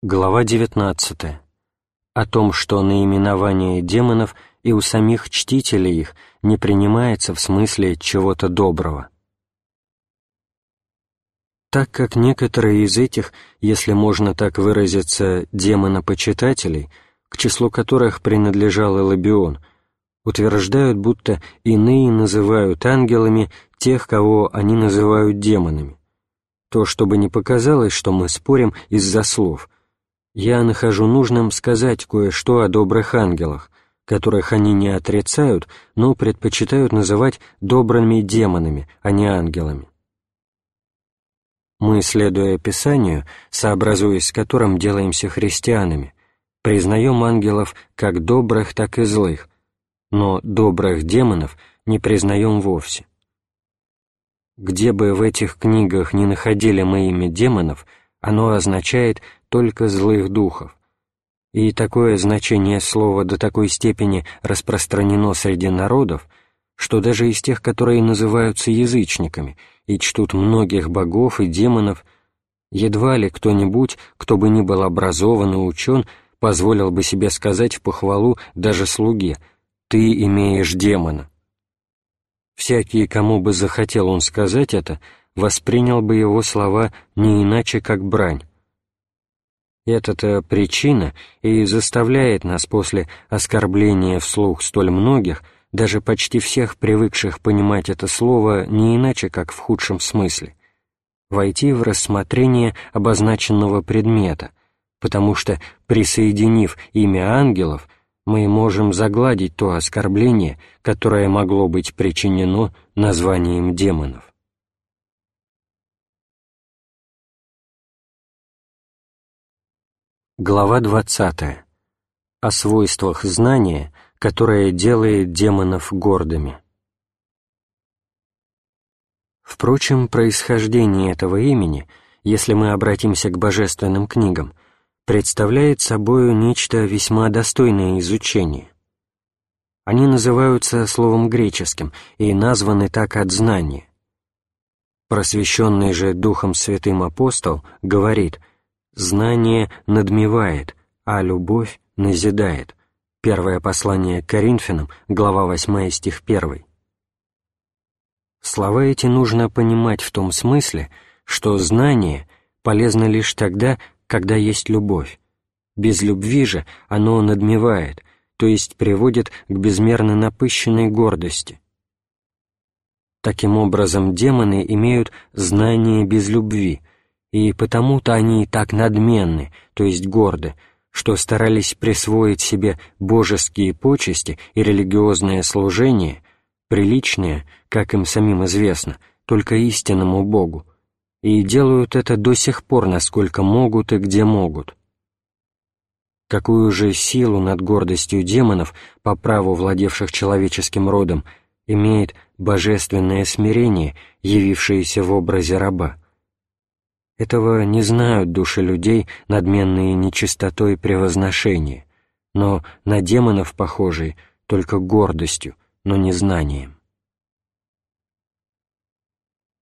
Глава 19. О том, что наименование демонов и у самих чтителей их не принимается в смысле чего-то доброго. Так как некоторые из этих, если можно так выразиться, демонопочитателей, к числу которых принадлежал Элабион, утверждают, будто иные называют ангелами тех, кого они называют демонами, то, чтобы не показалось, что мы спорим из-за слов – я нахожу нужным сказать кое-что о добрых ангелах, которых они не отрицают, но предпочитают называть добрыми демонами, а не ангелами. Мы, следуя Писанию, сообразуясь с которым делаемся христианами, признаем ангелов как добрых, так и злых, но добрых демонов не признаем вовсе. Где бы в этих книгах не находили мы имя демонов, оно означает только злых духов. И такое значение слова до такой степени распространено среди народов, что даже из тех, которые называются язычниками и чтут многих богов и демонов, едва ли кто-нибудь, кто бы ни был образован и учен, позволил бы себе сказать в похвалу даже слуге «ты имеешь демона». Всякий, кому бы захотел он сказать это, воспринял бы его слова не иначе, как брань, эта-то причина и заставляет нас после оскорбления вслух столь многих, даже почти всех привыкших понимать это слово не иначе, как в худшем смысле, войти в рассмотрение обозначенного предмета, потому что, присоединив имя ангелов, мы можем загладить то оскорбление, которое могло быть причинено названием демонов. Глава 20. О свойствах знания, которое делает демонов гордыми. Впрочем, происхождение этого имени, если мы обратимся к божественным книгам, представляет собою нечто весьма достойное изучения. Они называются словом греческим и названы так от знания. Просвещенный же Духом Святым апостол говорит – Знание надмевает, а любовь назидает. Первое послание к Коринфянам, глава 8, стих 1. Слова эти нужно понимать в том смысле, что знание полезно лишь тогда, когда есть любовь. Без любви же оно надмевает, то есть приводит к безмерно напыщенной гордости. Таким образом, демоны имеют знание без любви, и потому-то они так надменны, то есть горды, что старались присвоить себе божеские почести и религиозное служение, приличное, как им самим известно, только истинному Богу, и делают это до сих пор, насколько могут и где могут. Какую же силу над гордостью демонов, по праву владевших человеческим родом, имеет божественное смирение, явившееся в образе раба? Этого не знают души людей, надменные нечистотой превозношения, но на демонов похожие только гордостью, но не знанием.